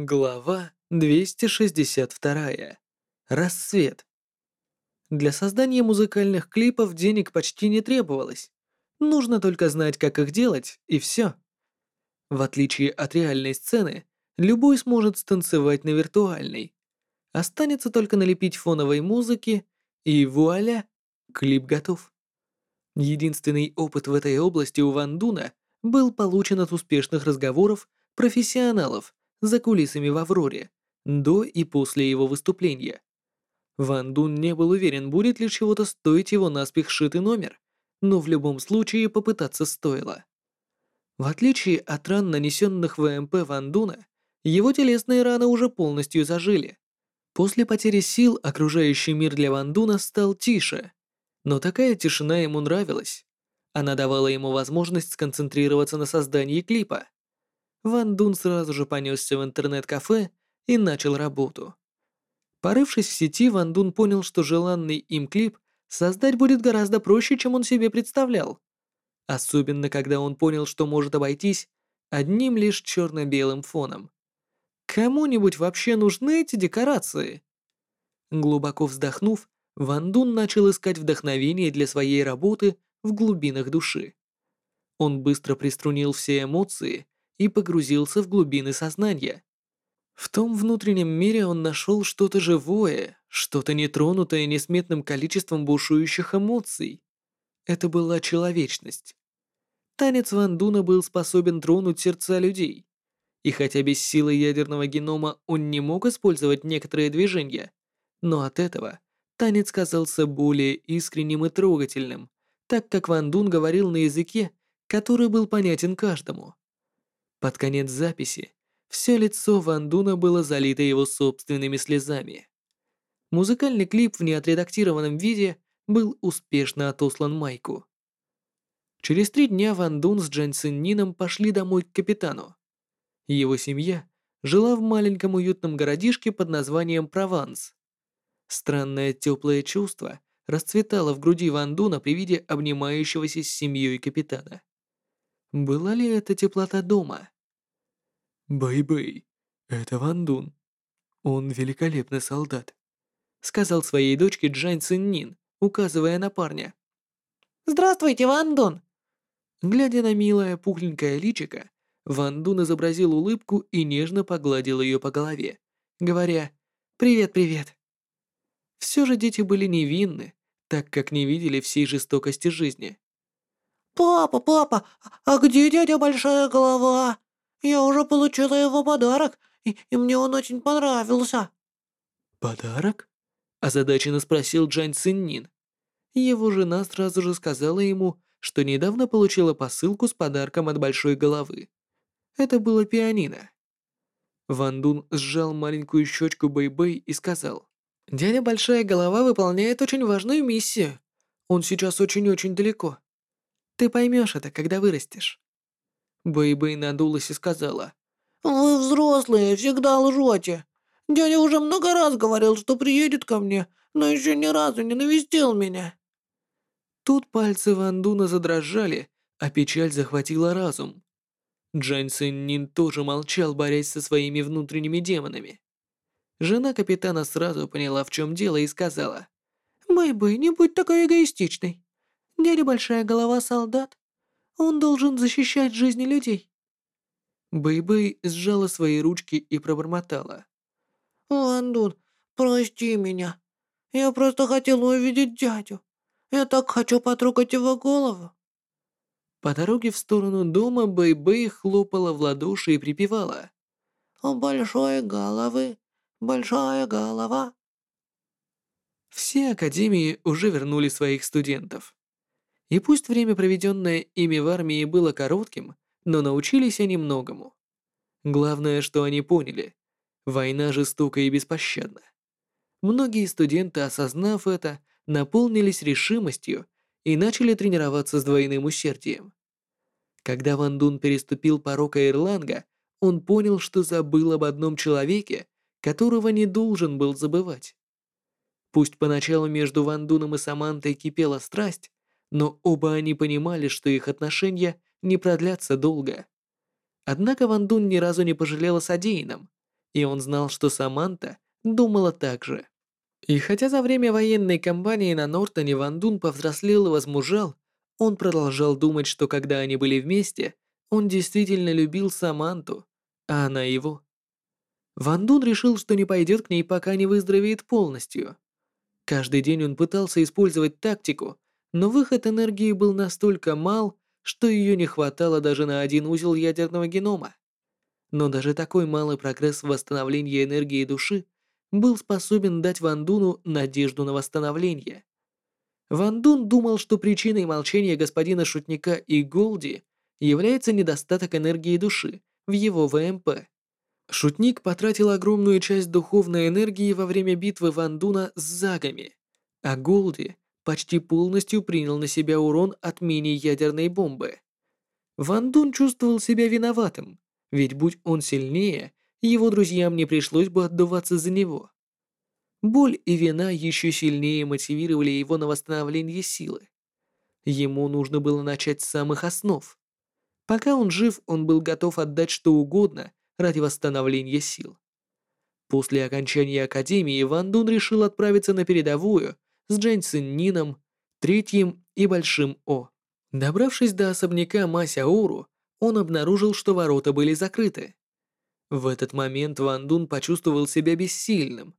Глава 262. Рассвет. Для создания музыкальных клипов денег почти не требовалось. Нужно только знать, как их делать, и все. В отличие от реальной сцены, любой сможет станцевать на виртуальной. Останется только налепить фоновой музыки, и вуаля, клип готов. Единственный опыт в этой области у Ван Дуна был получен от успешных разговоров профессионалов за кулисами в Авроре, до и после его выступления. Ван Дун не был уверен, будет ли чего-то стоить его наспех сшитый номер, но в любом случае попытаться стоило. В отличие от ран, нанесенных ВМП Ван Дуна, его телесные раны уже полностью зажили. После потери сил окружающий мир для Ван Дуна стал тише, но такая тишина ему нравилась. Она давала ему возможность сконцентрироваться на создании клипа. Ван Дун сразу же понесся в интернет-кафе и начал работу. Порывшись в сети, Ван Дун понял, что желанный им клип создать будет гораздо проще, чем он себе представлял. Особенно, когда он понял, что может обойтись одним лишь черно-белым фоном. Кому-нибудь вообще нужны эти декорации? Глубоко вздохнув, Ван Дун начал искать вдохновение для своей работы в глубинах души. Он быстро приструнил все эмоции и погрузился в глубины сознания. В том внутреннем мире он нашел что-то живое, что-то нетронутое несметным количеством бушующих эмоций. Это была человечность. Танец Ван Дуна был способен тронуть сердца людей. И хотя без силы ядерного генома он не мог использовать некоторые движения, но от этого танец казался более искренним и трогательным, так как Ван Дун говорил на языке, который был понятен каждому. Под конец записи все лицо Ван Дуна было залито его собственными слезами. Музыкальный клип в неотредактированном виде был успешно отослан Майку. Через три дня Ван Дун с Джан Цин Нином пошли домой к капитану. Его семья жила в маленьком уютном городишке под названием Прованс. Странное теплое чувство расцветало в груди Ван Дуна при виде обнимающегося с семьей капитана. Была ли это теплота дома? «Бэй-бэй, это Ван Дун. Он великолепный солдат», — сказал своей дочке Джань Цин Нин, указывая на парня. «Здравствуйте, Ван Дун!» Глядя на милое пухленькое личико, Ван Дун изобразил улыбку и нежно погладил ее по голове, говоря «Привет-привет». Все же дети были невинны, так как не видели всей жестокости жизни. «Папа, папа, а где дядя Большая Голова? Я уже получила его подарок, и, и мне он очень понравился». «Подарок?» – озадаченно спросил Джань Циннин. Его жена сразу же сказала ему, что недавно получила посылку с подарком от Большой Головы. Это было пианино. Ван Дун сжал маленькую щечку Бэй-Бэй и сказал, «Дядя Большая Голова выполняет очень важную миссию. Он сейчас очень-очень далеко. Ты поймешь это, когда вырастешь». Бэй-Бэй надулась и сказала. «Вы взрослые, всегда лжете. Дядя уже много раз говорил, что приедет ко мне, но еще ни разу не навестил меня». Тут пальцы Ван Дуна задрожали, а печаль захватила разум. Джань Цин Нин тоже молчал, борясь со своими внутренними демонами. Жена капитана сразу поняла, в чем дело, и сказала. «Бэй-Бэй, не будь такой эгоистичной. Дядя Большая Голова солдат. Он должен защищать жизни людей». Бэй-Бэй сжала свои ручки и пробормотала. «Андун, прости меня. Я просто хотела увидеть дядю. Я так хочу потрогать его голову». По дороге в сторону дома Бэй-Бэй хлопала в ладоши и припевала. «У большой головы, большая голова». Все академии уже вернули своих студентов. И пусть время, проведенное ими в армии, было коротким, но научились они многому. Главное, что они поняли – война жестока и беспощадна. Многие студенты, осознав это, наполнились решимостью и начали тренироваться с двойным усердием. Когда Ван Дун переступил порог Ирланга, он понял, что забыл об одном человеке, которого не должен был забывать. Пусть поначалу между Ван Дуном и Самантой кипела страсть, но оба они понимали, что их отношения не продлятся долго. Однако Ван Дун ни разу не пожалел о содеянном, и он знал, что Саманта думала так же. И хотя за время военной кампании на Нортоне Ван Дун повзрослел и возмужал, он продолжал думать, что когда они были вместе, он действительно любил Саманту, а она его. Ван Дун решил, что не пойдет к ней, пока не выздоровеет полностью. Каждый день он пытался использовать тактику, но выход энергии был настолько мал, что ее не хватало даже на один узел ядерного генома. Но даже такой малый прогресс в восстановлении энергии души был способен дать Ван Дуну надежду на восстановление. Ван Дун думал, что причиной молчания господина Шутника и Голди является недостаток энергии души в его ВМП. Шутник потратил огромную часть духовной энергии во время битвы Ван Дуна с Загами, а Голди почти полностью принял на себя урон от мини-ядерной бомбы. Ван Дун чувствовал себя виноватым, ведь будь он сильнее, его друзьям не пришлось бы отдуваться за него. Боль и вина еще сильнее мотивировали его на восстановление силы. Ему нужно было начать с самых основ. Пока он жив, он был готов отдать что угодно ради восстановления сил. После окончания Академии Ван Дун решил отправиться на передовую с Джэньсин Нином, Третьим и Большим О. Добравшись до особняка Масяуру, он обнаружил, что ворота были закрыты. В этот момент Ван Дун почувствовал себя бессильным.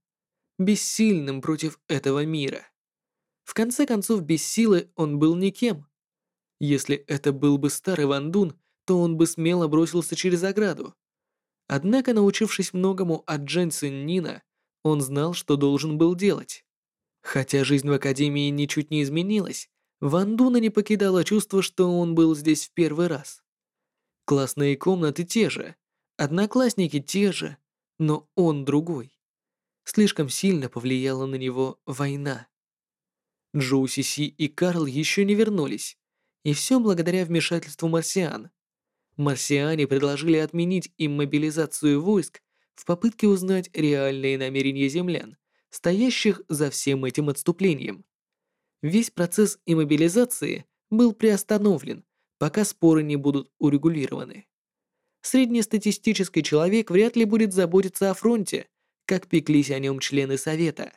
Бессильным против этого мира. В конце концов, без силы он был никем. Если это был бы старый Ван Дун, то он бы смело бросился через ограду. Однако, научившись многому от Дженсен Нина, он знал, что должен был делать. Хотя жизнь в Академии ничуть не изменилась, Ван Дуна не покидало чувство, что он был здесь в первый раз. Классные комнаты те же, одноклассники те же, но он другой. Слишком сильно повлияла на него война. Джоу Сиси и Карл еще не вернулись, и все благодаря вмешательству марсиан. Марсиане предложили отменить им мобилизацию войск в попытке узнать реальные намерения землян, стоящих за всем этим отступлением. Весь процесс иммобилизации был приостановлен, пока споры не будут урегулированы. Среднестатистический человек вряд ли будет заботиться о фронте, как пеклись о нем члены Совета.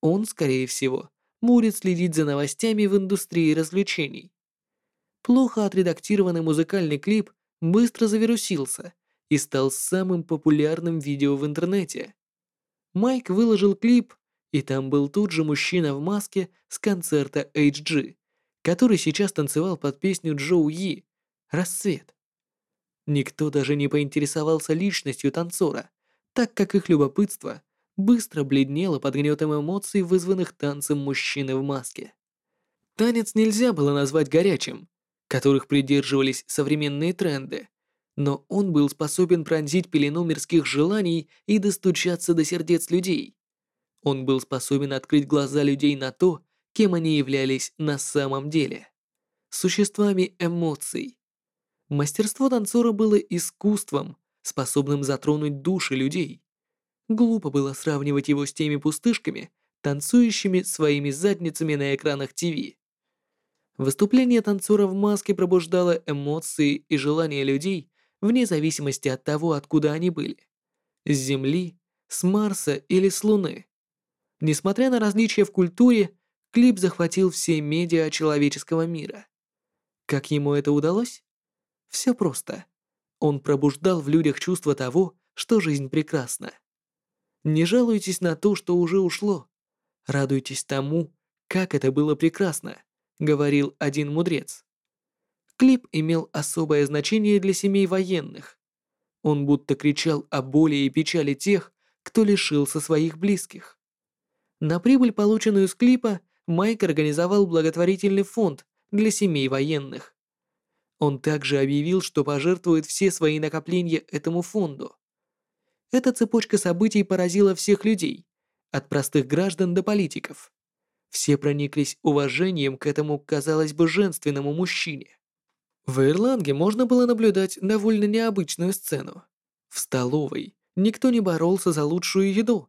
Он, скорее всего, будет следить за новостями в индустрии развлечений. Плохо отредактированный музыкальный клип быстро завирусился и стал самым популярным видео в интернете. Майк выложил клип, и там был тут же мужчина в маске с концерта HG, который сейчас танцевал под песню Джоу Yi «Рассвет». Никто даже не поинтересовался личностью танцора, так как их любопытство быстро бледнело под гнетом эмоций, вызванных танцем мужчины в маске. Танец нельзя было назвать горячим, которых придерживались современные тренды, но он был способен пронзить пелену мирских желаний и достучаться до сердец людей. Он был способен открыть глаза людей на то, кем они являлись на самом деле. Существами эмоций. Мастерство танцора было искусством, способным затронуть души людей. Глупо было сравнивать его с теми пустышками, танцующими своими задницами на экранах ТВ. Выступление танцора в маске пробуждало эмоции и желания людей вне зависимости от того, откуда они были. С Земли, с Марса или с Луны. Несмотря на различия в культуре, клип захватил все медиа человеческого мира. Как ему это удалось? Все просто. Он пробуждал в людях чувство того, что жизнь прекрасна. Не жалуйтесь на то, что уже ушло. Радуйтесь тому, как это было прекрасно говорил один мудрец. Клип имел особое значение для семей военных. Он будто кричал о боли и печали тех, кто лишился своих близких. На прибыль, полученную с клипа, Майк организовал благотворительный фонд для семей военных. Он также объявил, что пожертвует все свои накопления этому фонду. Эта цепочка событий поразила всех людей, от простых граждан до политиков. Все прониклись уважением к этому, казалось бы, женственному мужчине. В Ирланге можно было наблюдать довольно необычную сцену. В столовой никто не боролся за лучшую еду.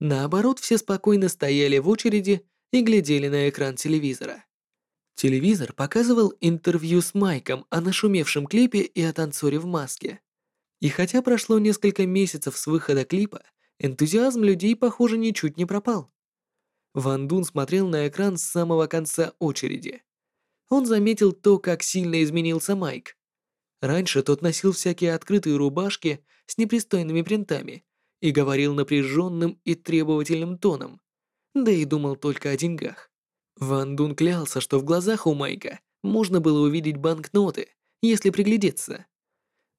Наоборот, все спокойно стояли в очереди и глядели на экран телевизора. Телевизор показывал интервью с Майком о нашумевшем клипе и о танцоре в маске. И хотя прошло несколько месяцев с выхода клипа, энтузиазм людей, похоже, ничуть не пропал. Ван Дун смотрел на экран с самого конца очереди. Он заметил то, как сильно изменился Майк. Раньше тот носил всякие открытые рубашки с непристойными принтами и говорил напряженным и требовательным тоном, да и думал только о деньгах. Ван Дун клялся, что в глазах у Майка можно было увидеть банкноты, если приглядеться.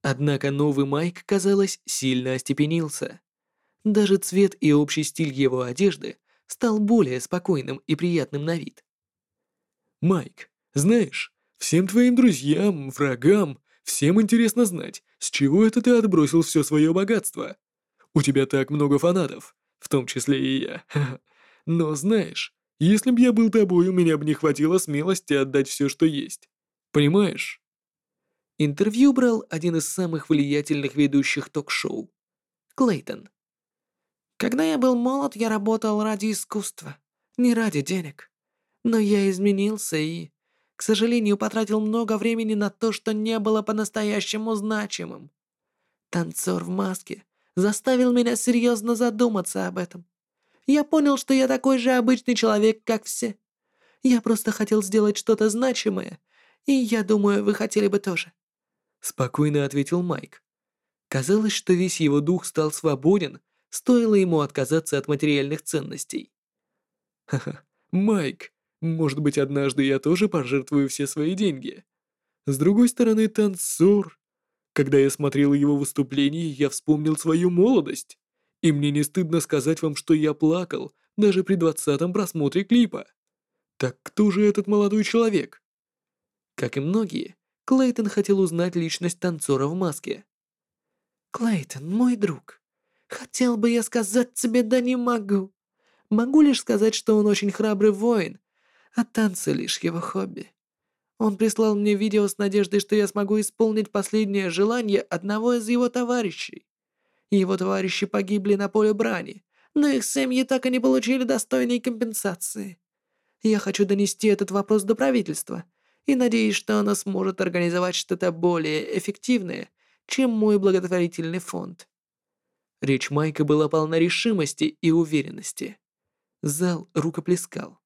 Однако новый Майк, казалось, сильно остепенился. Даже цвет и общий стиль его одежды стал более спокойным и приятным на вид. «Майк, знаешь, всем твоим друзьям, врагам, всем интересно знать, с чего это ты отбросил все свое богатство. У тебя так много фанатов, в том числе и я. Но знаешь, если б я был тобой, у меня бы не хватило смелости отдать все, что есть. Понимаешь?» Интервью брал один из самых влиятельных ведущих ток-шоу – Клейтон. Когда я был молод, я работал ради искусства, не ради денег. Но я изменился и, к сожалению, потратил много времени на то, что не было по-настоящему значимым. Танцор в маске заставил меня серьезно задуматься об этом. Я понял, что я такой же обычный человек, как все. Я просто хотел сделать что-то значимое, и я думаю, вы хотели бы тоже. Спокойно ответил Майк. Казалось, что весь его дух стал свободен стоило ему отказаться от материальных ценностей. Ха-ха, Майк, может быть, однажды я тоже пожертвую все свои деньги. С другой стороны, танцор. Когда я смотрел его выступление, я вспомнил свою молодость. И мне не стыдно сказать вам, что я плакал даже при двадцатом просмотре клипа. Так кто же этот молодой человек? Как и многие, Клейтон хотел узнать личность танцора в маске. «Клейтон, мой друг, Хотел бы я сказать тебе, да не могу. Могу лишь сказать, что он очень храбрый воин, а танцы лишь его хобби. Он прислал мне видео с надеждой, что я смогу исполнить последнее желание одного из его товарищей. Его товарищи погибли на поле брани, но их семьи так и не получили достойной компенсации. Я хочу донести этот вопрос до правительства и надеюсь, что оно сможет организовать что-то более эффективное, чем мой благотворительный фонд. Речь Майка была полна решимости и уверенности. Зал рукоплескал.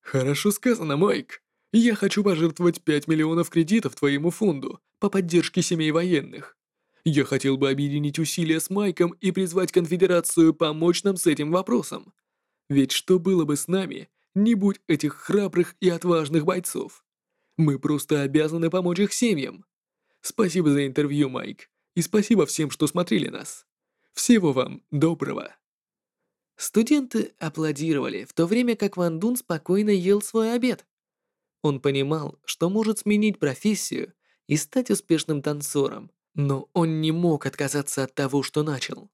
«Хорошо сказано, Майк. Я хочу пожертвовать 5 миллионов кредитов твоему фонду по поддержке семей военных. Я хотел бы объединить усилия с Майком и призвать конфедерацию помочь нам с этим вопросом. Ведь что было бы с нами, не будь этих храбрых и отважных бойцов? Мы просто обязаны помочь их семьям. Спасибо за интервью, Майк, и спасибо всем, что смотрели нас. Всего вам доброго!» Студенты аплодировали, в то время как Ван Дун спокойно ел свой обед. Он понимал, что может сменить профессию и стать успешным танцором, но он не мог отказаться от того, что начал.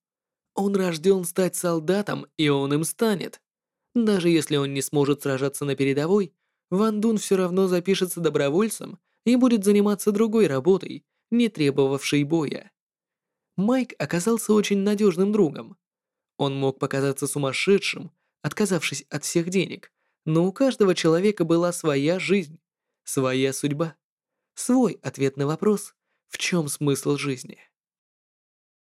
Он рожден стать солдатом, и он им станет. Даже если он не сможет сражаться на передовой, Ван Дун все равно запишется добровольцем и будет заниматься другой работой, не требовавшей боя. Майк оказался очень надежным другом. Он мог показаться сумасшедшим, отказавшись от всех денег, но у каждого человека была своя жизнь, своя судьба, свой ответ на вопрос, в чем смысл жизни.